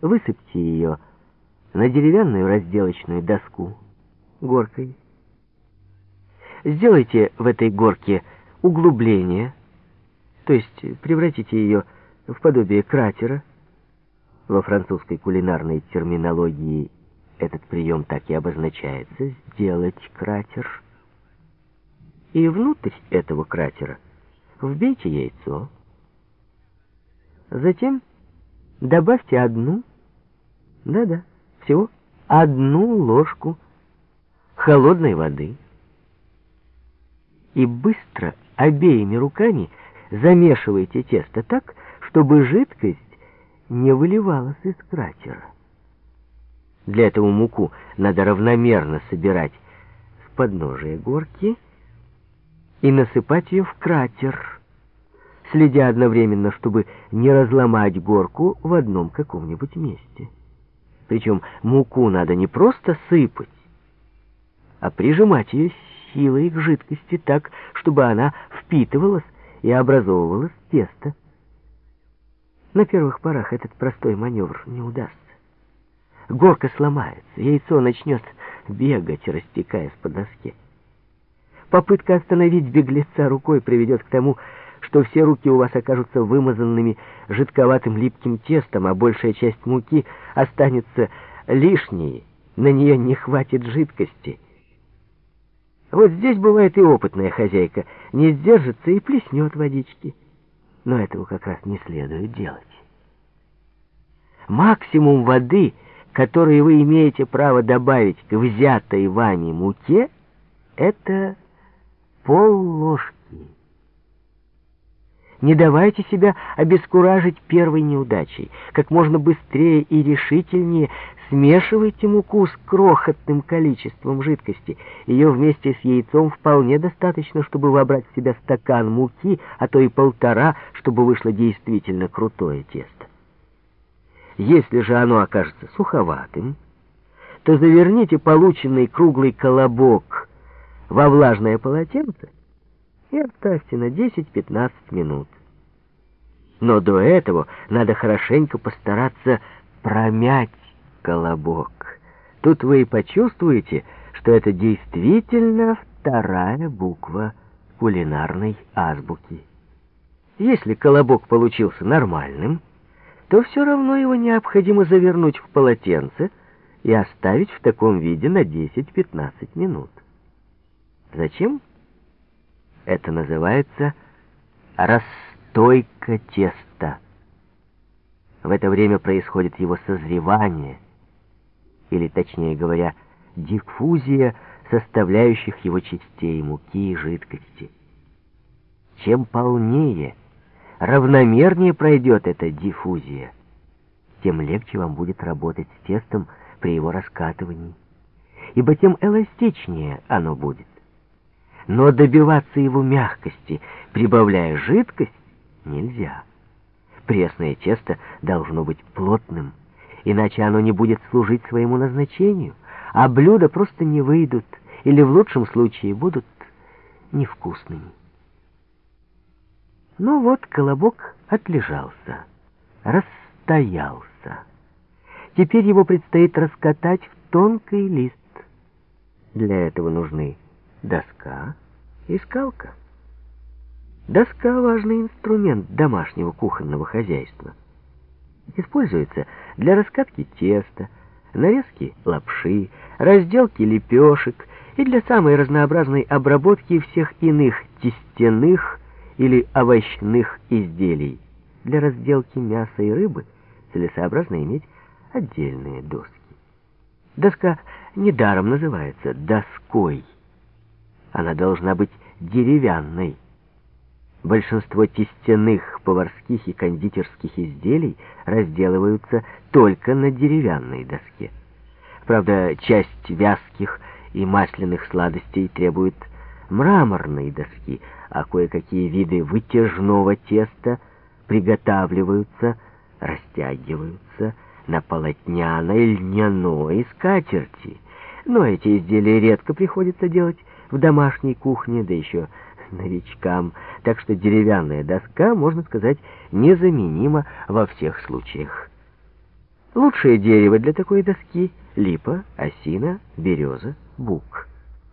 высыпьте ее на деревянную разделочную доску горкой. Сделайте в этой горке углубление, то есть превратите ее в подобие кратера. Во французской кулинарной терминологии этот прием так и обозначается — сделать кратер. И внутрь этого кратера вбейте яйцо. Затем добавьте одну, да-да, всего одну ложку холодной воды и быстро обеими руками замешивайте тесто так, чтобы жидкость не выливалась из кратера. Для этого муку надо равномерно собирать с подножия горки и насыпать ее в кратер, следя одновременно, чтобы не разломать горку в одном каком-нибудь месте. Причем муку надо не просто сыпать, а прижимать ее силой к жидкости так, чтобы она впитывалась и образовывалось тесто. На первых порах этот простой маневр не удастся. Горка сломается, яйцо начнет бегать, растекаясь по доске. Попытка остановить беглеца рукой приведет к тому, что все руки у вас окажутся вымазанными жидковатым липким тестом, а большая часть муки останется лишней, на нее не хватит жидкости. Вот здесь бывает и опытная хозяйка, не сдержится и плеснет водички. Но этого как раз не следует делать. Максимум воды, который вы имеете право добавить к взятой вами муке, это пол ложки. Не давайте себя обескуражить первой неудачей. Как можно быстрее и решительнее смешивайте муку с крохотным количеством жидкости. Ее вместе с яйцом вполне достаточно, чтобы вобрать в себя стакан муки, а то и полтора, чтобы вышло действительно крутое тесто. Если же оно окажется суховатым, то заверните полученный круглый колобок во влажное полотенце и оставьте на 10-15 минут. Но до этого надо хорошенько постараться промять колобок. Тут вы и почувствуете, что это действительно вторая буква кулинарной азбуки. Если колобок получился нормальным, то все равно его необходимо завернуть в полотенце и оставить в таком виде на 10-15 минут. Зачем? Это называется расстойка теста. В это время происходит его созревание, или, точнее говоря, диффузия составляющих его частей, муки и жидкости. Чем полнее, равномернее пройдет эта диффузия, тем легче вам будет работать с тестом при его раскатывании, ибо тем эластичнее оно будет. Но добиваться его мягкости, прибавляя жидкость, нельзя. Пресное тесто должно быть плотным, иначе оно не будет служить своему назначению, а блюда просто не выйдут, или в лучшем случае будут невкусными. Ну вот, колобок отлежался, расстоялся. Теперь его предстоит раскатать в тонкий лист. Для этого нужны доска и скалка. Доска — важный инструмент домашнего кухонного хозяйства. Используется для раскатки теста, нарезки лапши, разделки лепешек и для самой разнообразной обработки всех иных тестяных или овощных изделий. Для разделки мяса и рыбы целесообразно иметь отдельные доски. Доска недаром называется доской. Она должна быть деревянной. Большинство тестяных, поварских и кондитерских изделий разделываются только на деревянной доске. Правда, часть вязких и масляных сладостей требует мраморной доски, а кое-какие виды вытяжного теста приготавливаются, растягиваются на полотняной льняной скатерти. Но эти изделия редко приходится делать в домашней кухне, да еще новичкам, так что деревянная доска, можно сказать, незаменима во всех случаях. Лучшее дерево для такой доски — липа, осина, береза, бук.